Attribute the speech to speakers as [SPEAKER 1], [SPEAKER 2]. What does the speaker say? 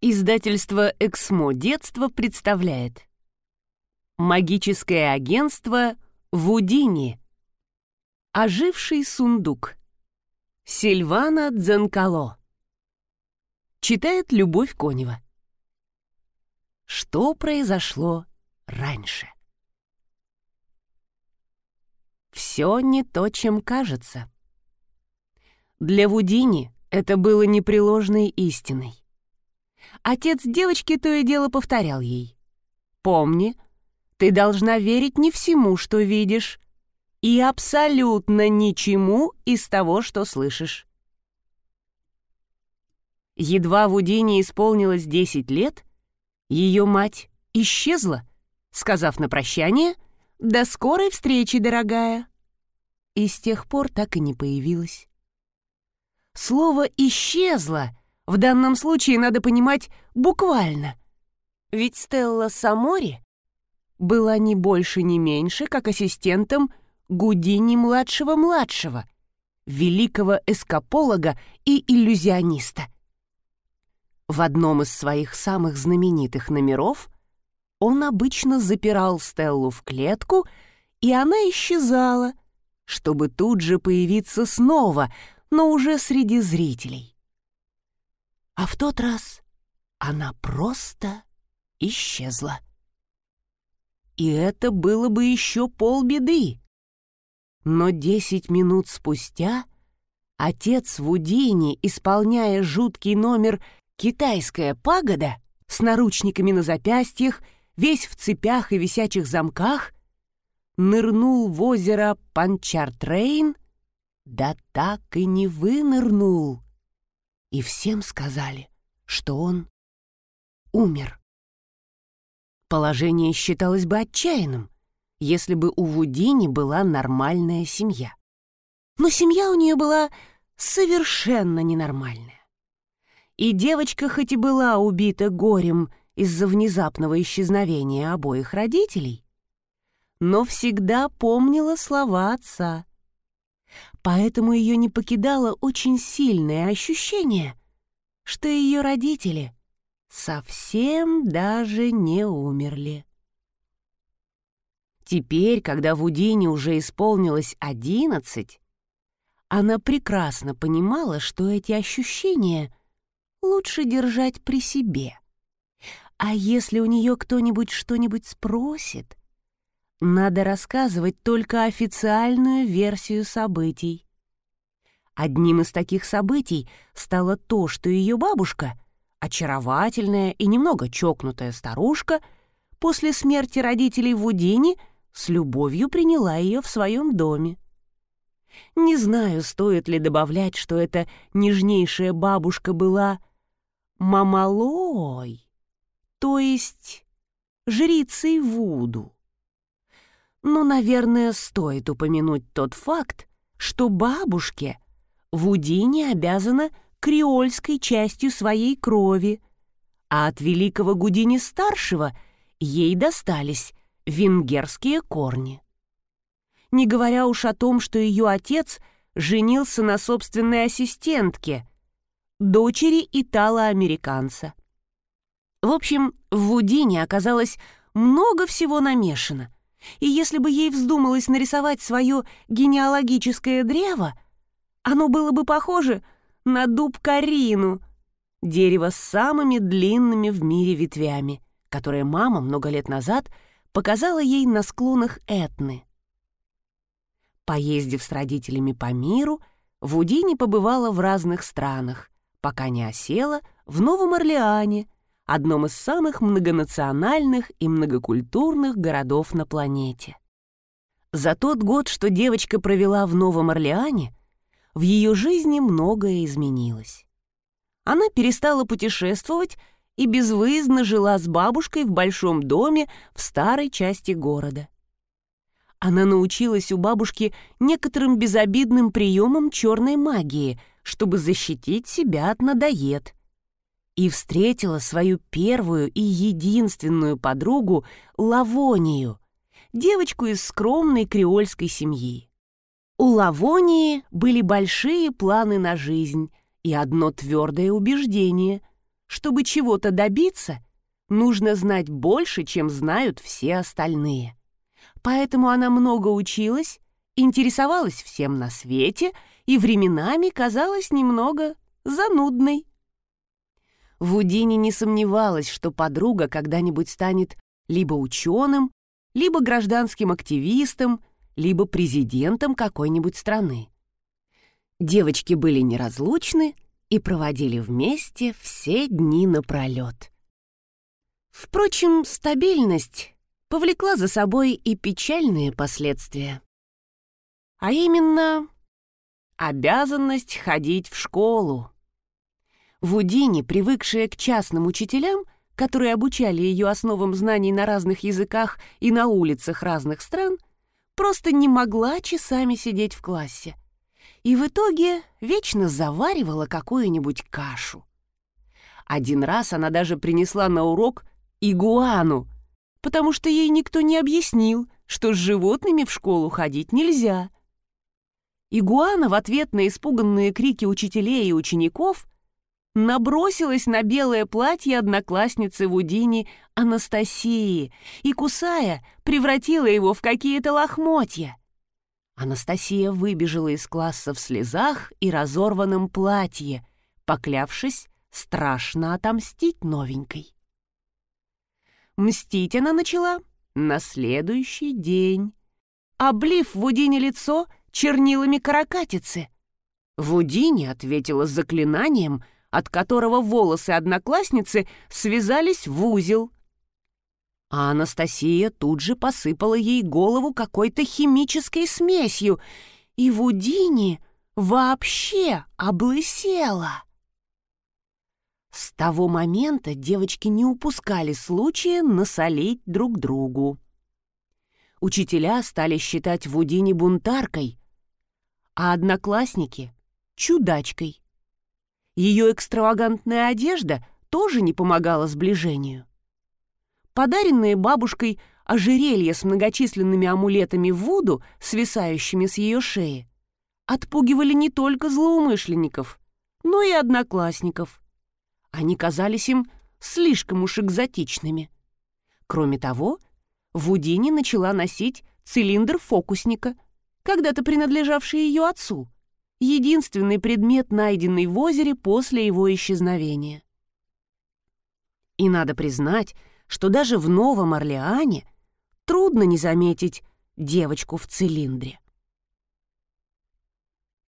[SPEAKER 1] Издательство «Эксмо. Детство» представляет Магическое агентство Вудини Оживший сундук Сильвана Дзанкало Читает Любовь Конева Что произошло раньше? Все не то, чем кажется. Для Вудини это было непреложной истиной. Отец девочки то и дело повторял ей. «Помни, ты должна верить не всему, что видишь, и абсолютно ничему из того, что слышишь». Едва Вудине исполнилось десять лет, ее мать исчезла, сказав на прощание «До скорой встречи, дорогая!» И с тех пор так и не появилась. Слово «исчезло» В данном случае надо понимать буквально. Ведь Стелла Самори была ни больше, ни меньше, как ассистентом Гудини-младшего-младшего, великого эскаполога и иллюзиониста. В одном из своих самых знаменитых номеров он обычно запирал Стеллу в клетку, и она исчезала, чтобы тут же появиться снова, но уже среди зрителей. А в тот раз она просто исчезла. И это было бы еще полбеды. Но десять минут спустя отец Вудини, исполняя жуткий номер «Китайская пагода» с наручниками на запястьях, весь в цепях и висячих замках, нырнул в озеро Панчартрейн, да так и не вынырнул и всем сказали, что он умер. Положение считалось бы отчаянным, если бы у Вудини была нормальная семья. Но семья у нее была совершенно ненормальная. И девочка хоть и была убита горем из-за внезапного исчезновения обоих родителей, но всегда помнила слова отца Поэтому ее не покидало очень сильное ощущение, что ее родители совсем даже не умерли. Теперь, когда Вудине уже исполнилось одиннадцать, она прекрасно понимала, что эти ощущения лучше держать при себе. А если у нее кто-нибудь что-нибудь спросит, надо рассказывать только официальную версию событий. Одним из таких событий стало то, что ее бабушка, очаровательная и немного чокнутая старушка, после смерти родителей в Удине с любовью приняла ее в своем доме. Не знаю, стоит ли добавлять, что эта нежнейшая бабушка была мамалой, то есть жрицей Вуду. Но, наверное, стоит упомянуть тот факт, что бабушке Вудине обязана креольской частью своей крови, а от великого Гудини-старшего ей достались венгерские корни. Не говоря уж о том, что ее отец женился на собственной ассистентке, дочери итало-американца. В общем, в Вудине оказалось много всего намешано — и если бы ей вздумалось нарисовать свое генеалогическое древо, оно было бы похоже на дуб Карину, дерево с самыми длинными в мире ветвями, которое мама много лет назад показала ей на склонах Этны. Поездив с родителями по миру, Вудини побывала в разных странах, пока не осела в Новом Орлеане — одном из самых многонациональных и многокультурных городов на планете. За тот год, что девочка провела в Новом Орлеане, в ее жизни многое изменилось. Она перестала путешествовать и безвыездно жила с бабушкой в большом доме в старой части города. Она научилась у бабушки некоторым безобидным приемам черной магии, чтобы защитить себя от надоед и встретила свою первую и единственную подругу Лавонию, девочку из скромной креольской семьи. У Лавонии были большие планы на жизнь и одно твердое убеждение, чтобы чего-то добиться, нужно знать больше, чем знают все остальные. Поэтому она много училась, интересовалась всем на свете и временами казалась немного занудной. Вудини не сомневалась, что подруга когда-нибудь станет либо ученым, либо гражданским активистом, либо президентом какой-нибудь страны. Девочки были неразлучны и проводили вместе все дни напролет. Впрочем, стабильность повлекла за собой и печальные последствия. А именно, обязанность ходить в школу. Вудини, привыкшая к частным учителям, которые обучали ее основам знаний на разных языках и на улицах разных стран, просто не могла часами сидеть в классе. И в итоге вечно заваривала какую-нибудь кашу. Один раз она даже принесла на урок игуану, потому что ей никто не объяснил, что с животными в школу ходить нельзя. Игуана в ответ на испуганные крики учителей и учеников набросилась на белое платье одноклассницы Вудини Анастасии и, кусая, превратила его в какие-то лохмотья. Анастасия выбежала из класса в слезах и разорванном платье, поклявшись страшно отомстить новенькой. Мстить она начала на следующий день, облив Вудине лицо чернилами каракатицы. Вудине ответила заклинанием — от которого волосы одноклассницы связались в узел. А Анастасия тут же посыпала ей голову какой-то химической смесью, и Вудини вообще облысела. С того момента девочки не упускали случая насолить друг другу. Учителя стали считать Вудини бунтаркой, а одноклассники — чудачкой. Ее экстравагантная одежда тоже не помогала сближению. Подаренные бабушкой ожерелья с многочисленными амулетами Вуду, свисающими с ее шеи, отпугивали не только злоумышленников, но и одноклассников. Они казались им слишком уж экзотичными. Кроме того, Вудини начала носить цилиндр фокусника, когда-то принадлежавший ее отцу — единственный предмет, найденный в озере после его исчезновения. И надо признать, что даже в Новом Орлеане трудно не заметить девочку в цилиндре.